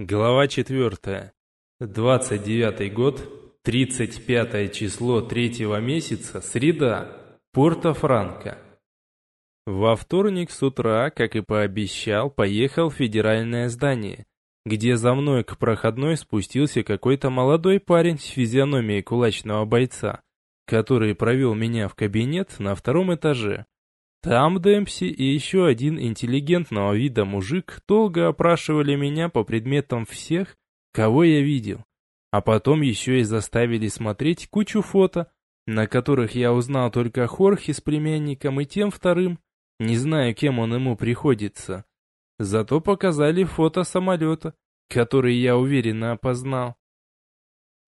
Глава 4. 29 год, 35 число третьего месяца, среда, Порто-Франко. Во вторник с утра, как и пообещал, поехал в федеральное здание, где за мной к проходной спустился какой-то молодой парень с физиономией кулачного бойца, который провел меня в кабинет на втором этаже. Там Демпси и еще один интеллигентного вида мужик долго опрашивали меня по предметам всех, кого я видел. А потом еще и заставили смотреть кучу фото, на которых я узнал только Хорхе с племянником и тем вторым, не знаю, кем он ему приходится. Зато показали фото самолета, который я уверенно опознал.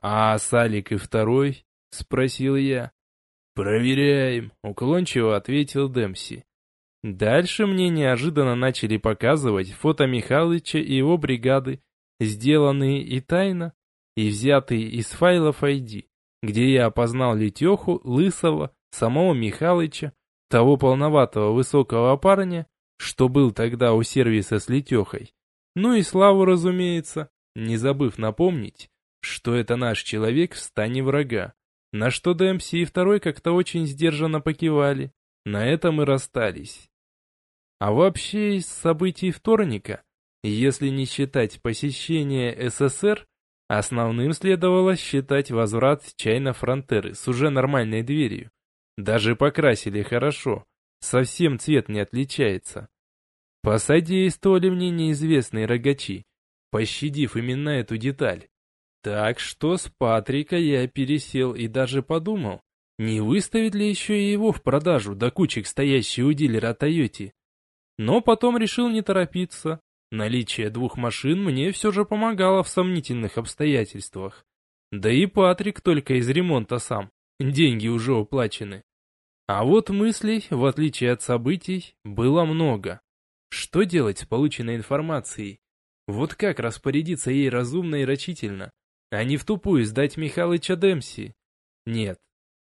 «А Салик и второй?» — спросил я. «Проверяем», — уклончиво ответил Демпси. Дальше мне неожиданно начали показывать фото Михалыча и его бригады, сделанные и тайно, и взятые из файлов ID, где я опознал Летеху, Лысого, самого Михалыча, того полноватого высокого парня, что был тогда у сервиса с Летехой. Ну и Славу, разумеется, не забыв напомнить, что это наш человек в стане врага. На что ДМС и второй как-то очень сдержанно покивали. На этом и расстались. А вообще из событий вторника, если не считать посещение СССР, основным следовало считать возврат чайно-фронтеры с уже нормальной дверью. Даже покрасили хорошо, совсем цвет не отличается. Посодействовали мне неизвестные рогачи, пощадив именно эту деталь. Так что с Патрика я пересел и даже подумал, не выставить ли еще и его в продажу до кучек стоящей у дилера Тойоти. Но потом решил не торопиться. Наличие двух машин мне все же помогало в сомнительных обстоятельствах. Да и Патрик только из ремонта сам. Деньги уже уплачены. А вот мыслей, в отличие от событий, было много. Что делать с полученной информацией? Вот как распорядиться ей разумно и рачительно? А не в тупую сдать Михалыча Демси. Нет,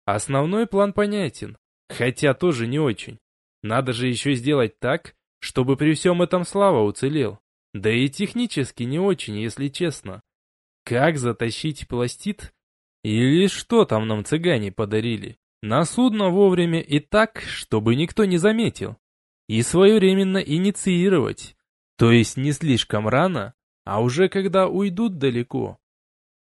основной план понятен, хотя тоже не очень. Надо же еще сделать так, чтобы при всем этом Слава уцелел. Да и технически не очень, если честно. Как затащить пластит? Или что там нам цыгане подарили? На судно вовремя и так, чтобы никто не заметил. И своевременно инициировать. То есть не слишком рано, а уже когда уйдут далеко.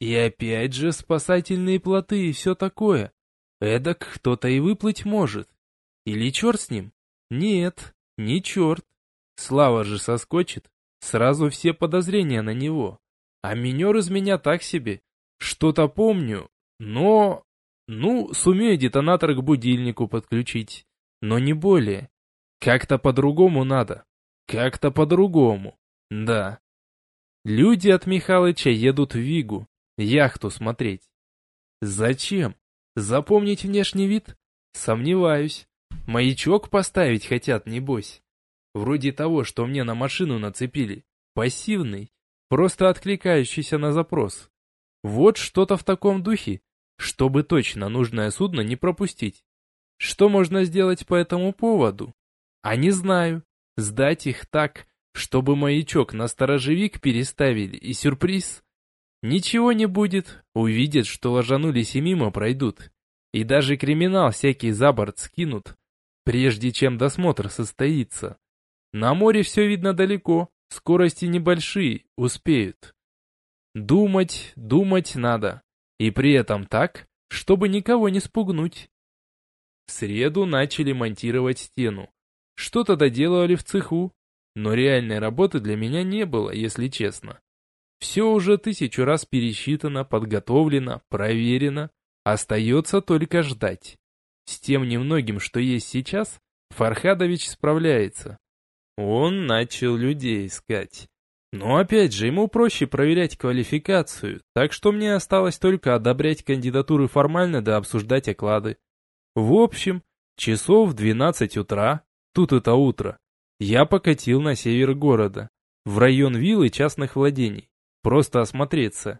И опять же спасательные плоты и все такое. Эдак кто-то и выплыть может. Или черт с ним? Нет, не черт. Слава же соскочит. Сразу все подозрения на него. А минер из меня так себе. Что-то помню, но... Ну, сумею детонатор к будильнику подключить. Но не более. Как-то по-другому надо. Как-то по-другому. Да. Люди от Михалыча едут в Вигу. Яхту смотреть. Зачем? Запомнить внешний вид? Сомневаюсь. Маячок поставить хотят, небось. Вроде того, что мне на машину нацепили. Пассивный, просто откликающийся на запрос. Вот что-то в таком духе, чтобы точно нужное судно не пропустить. Что можно сделать по этому поводу? А не знаю. Сдать их так, чтобы маячок на сторожевик переставили и сюрприз Ничего не будет, увидят, что ложанулись и мимо пройдут. И даже криминал всякий за борт скинут, прежде чем досмотр состоится. На море все видно далеко, скорости небольшие, успеют. Думать, думать надо. И при этом так, чтобы никого не спугнуть. В среду начали монтировать стену. Что-то доделывали в цеху, но реальной работы для меня не было, если честно. Все уже тысячу раз пересчитано, подготовлено, проверено. Остается только ждать. С тем немногим, что есть сейчас, Фархадович справляется. Он начал людей искать. Но опять же, ему проще проверять квалификацию, так что мне осталось только одобрять кандидатуры формально да обсуждать оклады. В общем, часов в 12 утра, тут это утро, я покатил на север города, в район виллы частных владений. Просто осмотреться.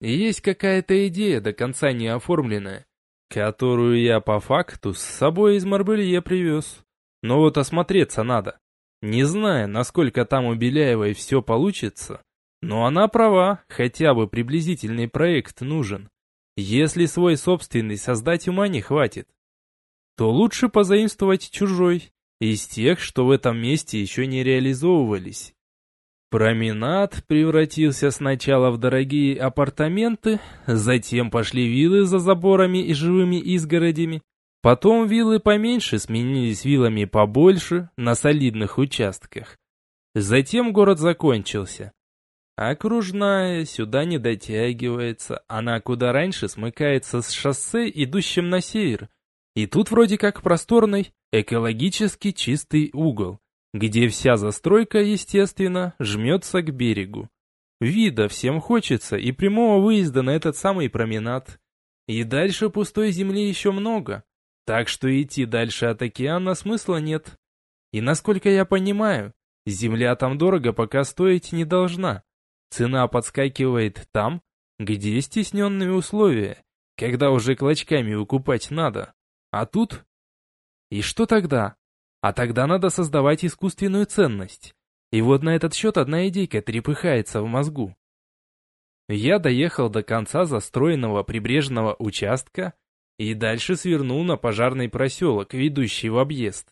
И есть какая-то идея, до конца не оформленная, которую я по факту с собой из Марбелье привез. Но вот осмотреться надо. Не зная, насколько там у Беляевой все получится, Но она права, хотя бы приблизительный проект нужен. Если свой собственный создать ума не хватит, то лучше позаимствовать чужой, из тех, что в этом месте еще не реализовывались. Променад превратился сначала в дорогие апартаменты, затем пошли виллы за заборами и живыми изгородями, потом виллы поменьше сменились виллами побольше на солидных участках. Затем город закончился. Окружная сюда не дотягивается, она куда раньше смыкается с шоссе, идущим на север. И тут вроде как просторный, экологически чистый угол, где вся застройка, естественно, жмется к берегу. Вида всем хочется и прямого выезда на этот самый променад. И дальше пустой земли еще много, так что идти дальше от океана смысла нет. И насколько я понимаю, земля там дорого пока стоить не должна. Цена подскакивает там, где стесненные условия, когда уже клочками выкупать надо. А тут... И что тогда? А тогда надо создавать искусственную ценность. И вот на этот счет одна идейка трепыхается в мозгу. Я доехал до конца застроенного прибрежного участка и дальше свернул на пожарный проселок, ведущий в объезд.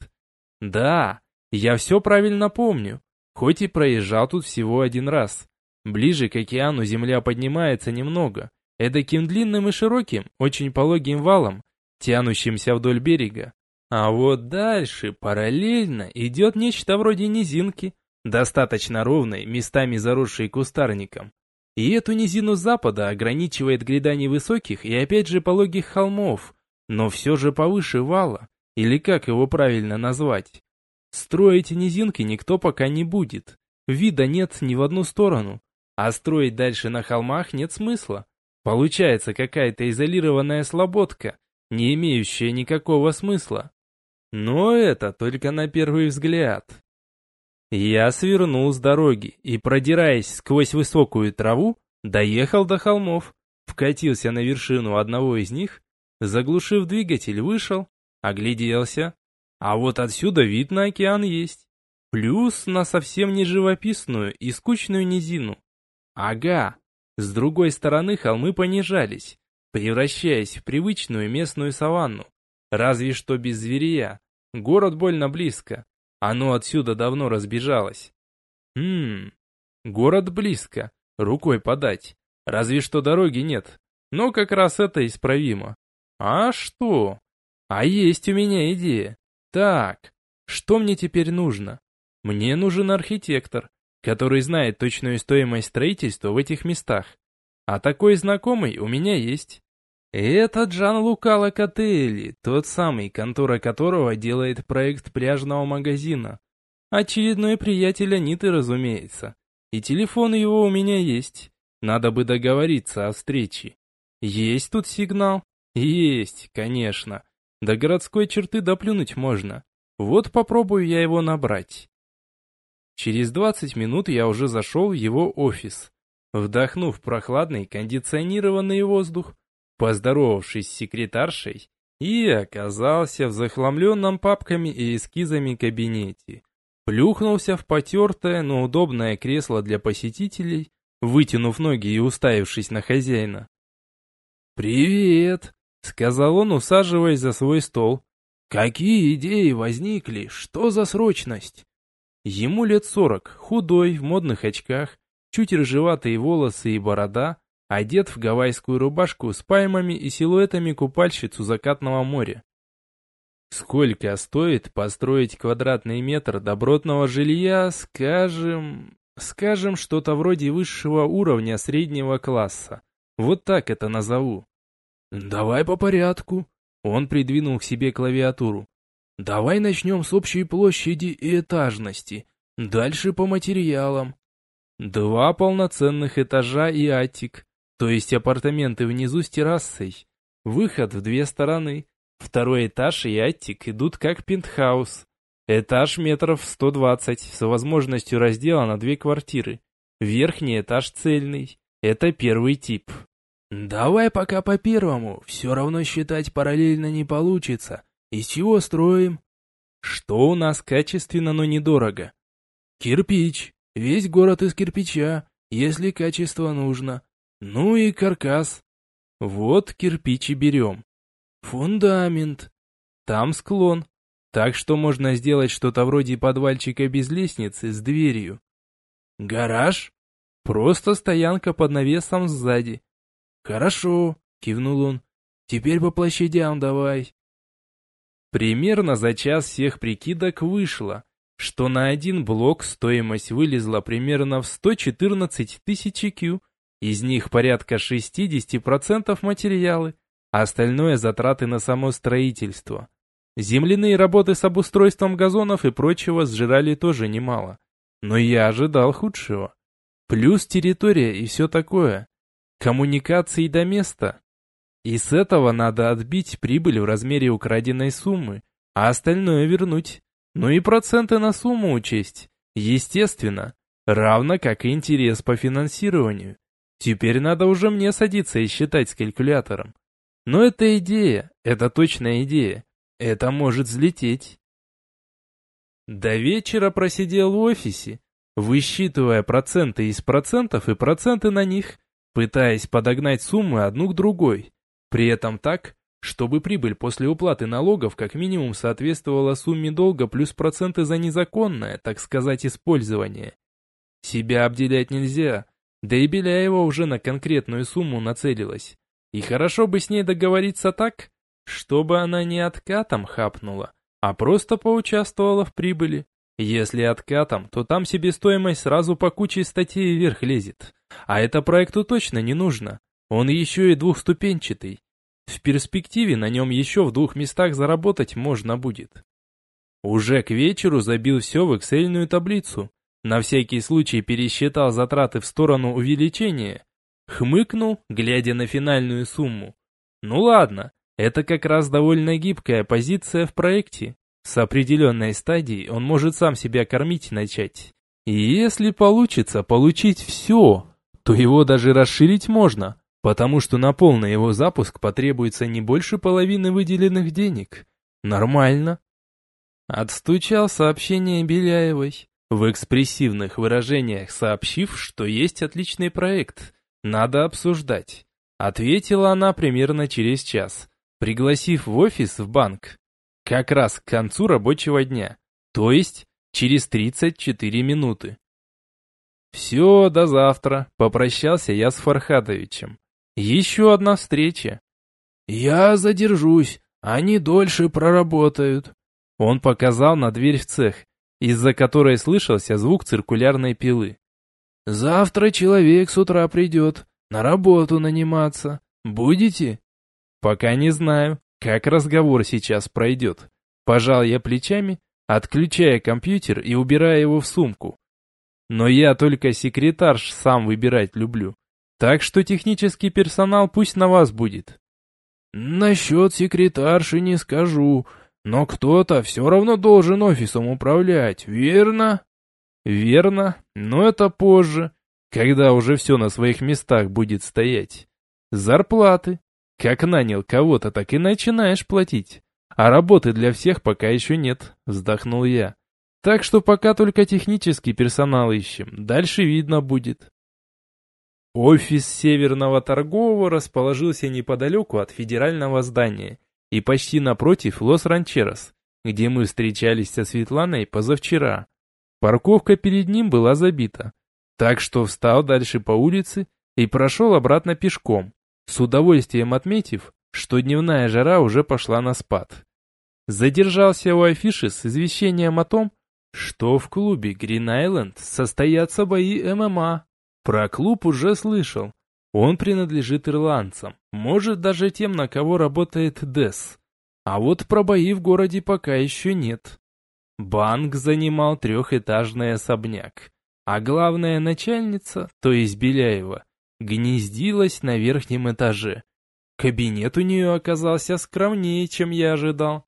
Да, я все правильно помню, хоть и проезжал тут всего один раз. Ближе к океану земля поднимается немного, эдаким длинным и широким, очень пологим валом, тянущимся вдоль берега. А вот дальше параллельно идет нечто вроде низинки, достаточно ровной, местами заросшей кустарником. И эту низину запада ограничивает гряда невысоких и опять же пологих холмов, но все же повыше вала, или как его правильно назвать. Строить низинки никто пока не будет, вида нет ни в одну сторону, а строить дальше на холмах нет смысла. Получается какая-то изолированная слободка, не имеющая никакого смысла. Но это только на первый взгляд. Я свернул с дороги и, продираясь сквозь высокую траву, доехал до холмов, вкатился на вершину одного из них, заглушив двигатель, вышел, огляделся. А вот отсюда вид на океан есть. Плюс на совсем не живописную и скучную низину. Ага. С другой стороны холмы понижались, превращаясь в привычную местную саванну. Разве что без зверя. Город больно близко. Оно отсюда давно разбежалось. Хм, город близко. Рукой подать. Разве что дороги нет. Но как раз это исправимо. А что? А есть у меня идея. Так, что мне теперь нужно? Мне нужен архитектор, который знает точную стоимость строительства в этих местах. А такой знакомый у меня есть. Это Джан Лука Локотели, тот самый, контора которого делает проект пляжного магазина. Очередной приятель Аниты, разумеется. И телефон его у меня есть. Надо бы договориться о встрече. Есть тут сигнал? Есть, конечно. До городской черты доплюнуть можно. Вот попробую я его набрать. Через 20 минут я уже зашел в его офис. Вдохнув прохладный кондиционированный воздух, поздоровавшись с секретаршей, и оказался в захламленном папками и эскизами кабинете. Плюхнулся в потертое, но удобное кресло для посетителей, вытянув ноги и уставившись на хозяина. «Привет!» — сказал он, усаживаясь за свой стол. «Какие идеи возникли? Что за срочность?» Ему лет сорок, худой, в модных очках, чуть рыжеватые волосы и борода, одет в гавайскую рубашку с пальмами и силуэтами купальщицу закатного моря. Сколько стоит построить квадратный метр добротного жилья, скажем... Скажем, что-то вроде высшего уровня среднего класса. Вот так это назову. Давай по порядку. Он придвинул к себе клавиатуру. Давай начнем с общей площади и этажности. Дальше по материалам. Два полноценных этажа и атик, то есть апартаменты внизу с террасой. Выход в две стороны. Второй этаж и атик идут как пентхаус. Этаж метров 120 с возможностью раздела на две квартиры. Верхний этаж цельный. Это первый тип. Давай пока по первому, все равно считать параллельно не получится. Из чего строим? Что у нас качественно, но недорого? Кирпич. Весь город из кирпича. если качество нужно. Ну и каркас. Вот кирпичи берем. Фундамент. Там склон. Так что можно сделать что-то вроде подвальчика без лестницы с дверью. Гараж? Просто стоянка под навесом сзади. Хорошо, кивнул он. Теперь по площадям давай. Примерно за час всех прикидок вышло, что на один блок стоимость вылезла примерно в 114 тысяч Q, из них порядка 60% материалы, а остальное затраты на само строительство. Земляные работы с обустройством газонов и прочего сжирали тоже немало. Но я ожидал худшего. Плюс территория и все такое. Коммуникации до места. И с этого надо отбить прибыль в размере украденной суммы, а остальное вернуть. Ну и проценты на сумму учесть. Естественно. Равно как и интерес по финансированию. Теперь надо уже мне садиться и считать с калькулятором. Но это идея, это точная идея. Это может взлететь. До вечера просидел в офисе, высчитывая проценты из процентов и проценты на них, пытаясь подогнать суммы одну к другой. При этом так, чтобы прибыль после уплаты налогов как минимум соответствовала сумме долга плюс проценты за незаконное, так сказать, использование. Себя обделять нельзя, да и Беляева уже на конкретную сумму нацелилась. И хорошо бы с ней договориться так, чтобы она не откатом хапнула, а просто поучаствовала в прибыли. Если откатом, то там себестоимость сразу по куче статей вверх лезет. А это проекту точно не нужно. Он еще и двухступенчатый. В перспективе на нем еще в двух местах заработать можно будет. Уже к вечеру забил все в эксельную таблицу. На всякий случай пересчитал затраты в сторону увеличения. Хмыкнул, глядя на финальную сумму. Ну ладно, это как раз довольно гибкая позиция в проекте. С определенной стадии он может сам себя кормить начать. И если получится получить все, то его даже расширить можно, потому что на полный его запуск потребуется не больше половины выделенных денег. Нормально. Отстучал сообщение Беляевой, в экспрессивных выражениях сообщив, что есть отличный проект, надо обсуждать. Ответила она примерно через час, пригласив в офис в банк. Как раз к концу рабочего дня, то есть через 34 минуты. Все, до завтра, попрощался я с Фархатовичем. Еще одна встреча. Я задержусь, они дольше проработают. Он показал на дверь в цех, из-за которой слышался звук циркулярной пилы. Завтра человек с утра придет, на работу наниматься. Будете? Пока не знаю, как разговор сейчас пройдет. Пожал я плечами, отключая компьютер и убирая его в сумку. Но я только секретарш сам выбирать люблю. Так что технический персонал пусть на вас будет. Насчет секретарши не скажу, но кто-то все равно должен офисом управлять, верно? Верно, но это позже, когда уже все на своих местах будет стоять. Зарплаты. Как нанял кого-то, так и начинаешь платить. А работы для всех пока еще нет, вздохнул я. Так что пока только технический персонал ищем, дальше видно будет. Офис Северного торгового расположился неподалеку от федерального здания и почти напротив Лос-Ранчерос, где мы встречались со Светланой позавчера. Парковка перед ним была забита, так что встал дальше по улице и прошел обратно пешком, с удовольствием отметив, что дневная жара уже пошла на спад. Задержался у афиши с извещением о том, что в клубе Green Island состоятся бои ММА. Про клуб уже слышал. Он принадлежит ирландцам, может даже тем, на кого работает Дес. А вот про бои в городе пока еще нет. Банк занимал трехэтажный особняк, а главная начальница, то есть Беляева, гнездилась на верхнем этаже. Кабинет у нее оказался скромнее, чем я ожидал.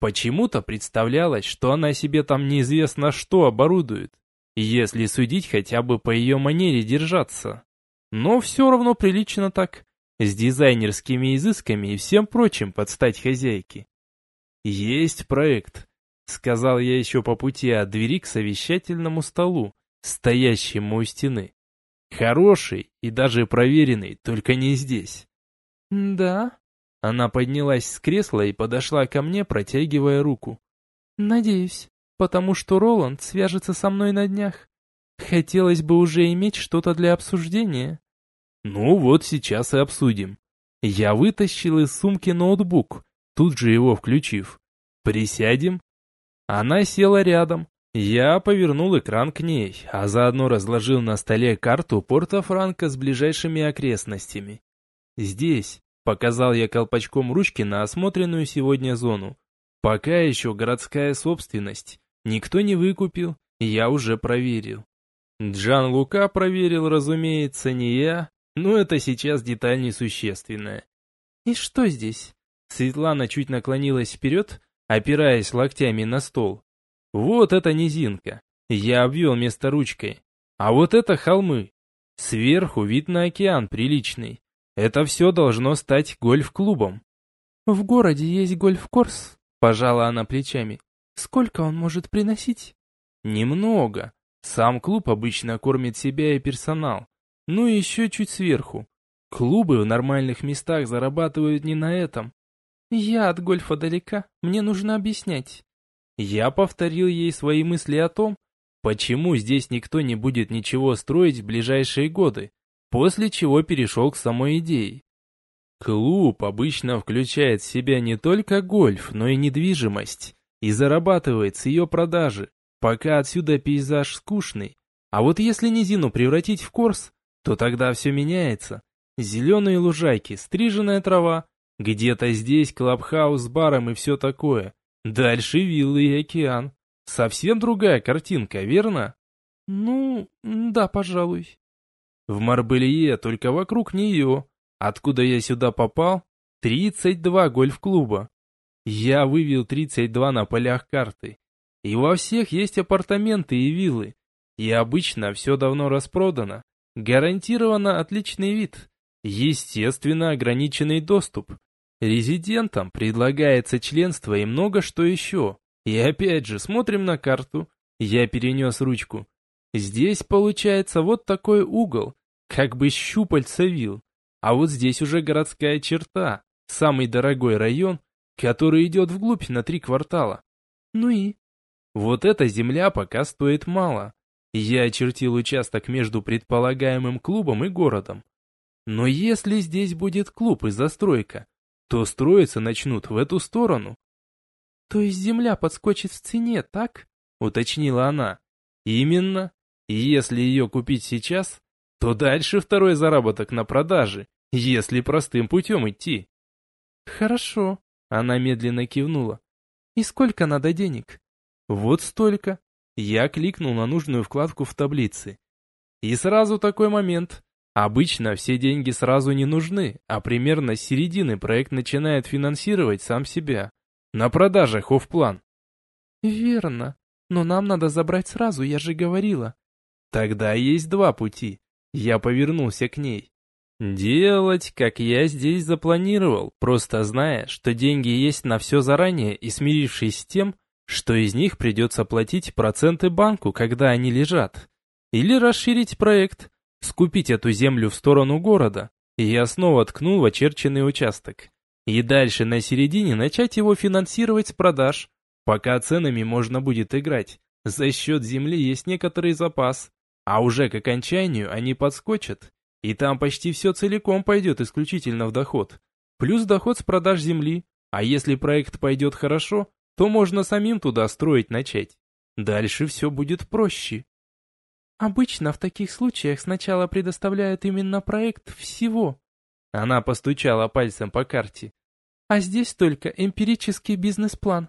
Почему-то представлялось, что она себе там неизвестно что оборудует если судить хотя бы по ее манере держаться. Но все равно прилично так, с дизайнерскими изысками и всем прочим под стать хозяйке. «Есть проект», — сказал я еще по пути от двери к совещательному столу, стоящему у стены. Хороший и даже проверенный, только не здесь. Да? Она поднялась с кресла и подошла ко мне, протягивая руку. Надеюсь, потому что Роланд свяжется со мной на днях. Хотелось бы уже иметь что-то для обсуждения. Ну вот сейчас и обсудим. Я вытащил из сумки ноутбук, тут же его включив. Присядем. Она села рядом. Я повернул экран к ней, а заодно разложил на столе карту Порто-Франко с ближайшими окрестностями. Здесь, показал я колпачком ручки на осмотренную сегодня зону. Пока еще городская собственность. Никто не выкупил, я уже проверил. Джан Лука проверил, разумеется, не я, но это сейчас деталь несущественная. «И что здесь?» Светлана чуть наклонилась вперед, опираясь локтями на стол. «Вот это низинка. Я обвел место ручкой. А вот это холмы. Сверху вид на океан приличный. Это все должно стать гольф-клубом». «В городе есть гольф-корс», — пожала она плечами. «Сколько он может приносить?» «Немного. Сам клуб обычно кормит себя и персонал. Ну и еще чуть сверху. Клубы в нормальных местах зарабатывают не на этом. Я от гольфа далека, мне нужно объяснять. Я повторил ей свои мысли о том, почему здесь никто не будет ничего строить в ближайшие годы, после чего перешел к самой идее. Клуб обычно включает в себя не только гольф, но и недвижимость, и зарабатывает с ее продажи. Пока отсюда пейзаж скучный. А вот если низину превратить в корс, то тогда все меняется. Зеленые лужайки, стриженная трава. Где-то здесь клабхаус с баром и все такое. Дальше виллы и океан. Совсем другая картинка, верно? Ну, да, пожалуй. В Марбелье только вокруг нее. Откуда я сюда попал? 32 гольф-клуба. Я вывел 32 на полях карты. И во всех есть апартаменты и виллы. И обычно все давно распродано. Гарантированно отличный вид. Естественно, ограниченный доступ. Резидентам предлагается членство и много что еще. И опять же, смотрим на карту. Я перенес ручку. Здесь получается вот такой угол, как бы щупальца вил. А вот здесь уже городская черта, самый дорогой район, который идет вглубь на три квартала. Ну и? Вот эта земля пока стоит мало. Я очертил участок между предполагаемым клубом и городом. Но если здесь будет клуб и застройка, то строиться начнут в эту сторону. То есть земля подскочит в цене, так? Уточнила она. Именно. И если ее купить сейчас, то дальше второй заработок на продаже, если простым путем идти. Хорошо. Она медленно кивнула. И сколько надо денег? Вот столько. Я кликнул на нужную вкладку в таблице. И сразу такой момент. Обычно все деньги сразу не нужны, а примерно с середины проект начинает финансировать сам себя. На продажах офплан. Верно. Но нам надо забрать сразу, я же говорила. Тогда есть два пути. Я повернулся к ней. Делать, как я здесь запланировал, просто зная, что деньги есть на все заранее и смирившись с тем, что из них придется платить проценты банку, когда они лежат. Или расширить проект, скупить эту землю в сторону города, и я снова ткнул в очерченный участок. И дальше на середине начать его финансировать с продаж, пока ценами можно будет играть. За счет земли есть некоторый запас, а уже к окончанию они подскочат, и там почти все целиком пойдет исключительно в доход. Плюс доход с продаж земли, а если проект пойдет хорошо, то можно самим туда строить начать. Дальше все будет проще. Обычно в таких случаях сначала предоставляют именно проект всего. Она постучала пальцем по карте. А здесь только эмпирический бизнес-план.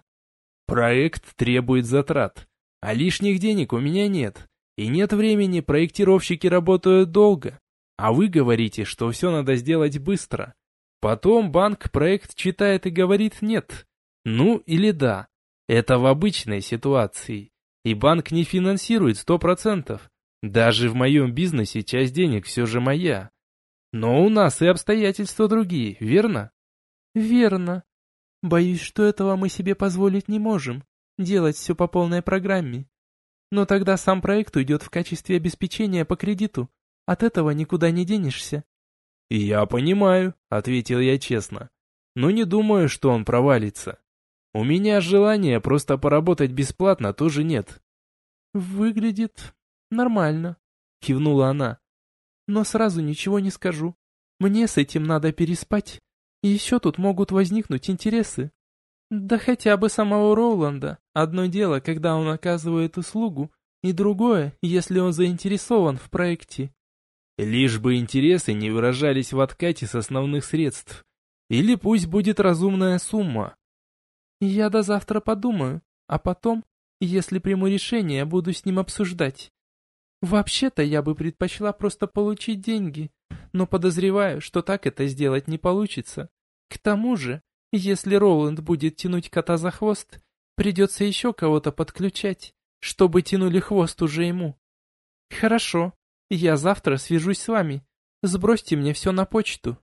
Проект требует затрат, а лишних денег у меня нет. И нет времени, проектировщики работают долго. А вы говорите, что все надо сделать быстро. Потом банк проект читает и говорит «нет». Ну или да. Это в обычной ситуации. И банк не финансирует сто процентов. Даже в моем бизнесе часть денег все же моя. Но у нас и обстоятельства другие, верно? Верно. Боюсь, что этого мы себе позволить не можем. Делать все по полной программе. Но тогда сам проект уйдет в качестве обеспечения по кредиту. От этого никуда не денешься. «Я понимаю», — ответил я честно. «Но не думаю, что он провалится. У меня желания просто поработать бесплатно тоже нет». «Выглядит нормально», — кивнула она. «Но сразу ничего не скажу. Мне с этим надо переспать. И еще тут могут возникнуть интересы. Да хотя бы самого Роуланда. Одно дело, когда он оказывает услугу, и другое, если он заинтересован в проекте. Лишь бы интересы не выражались в откате с основных средств. Или пусть будет разумная сумма. Я до завтра подумаю, а потом, если приму решение, буду с ним обсуждать. Вообще-то я бы предпочла просто получить деньги, но подозреваю, что так это сделать не получится. К тому же, если Роланд будет тянуть кота за хвост, придется еще кого-то подключать, чтобы тянули хвост уже ему. Хорошо, я завтра свяжусь с вами. Сбросьте мне все на почту.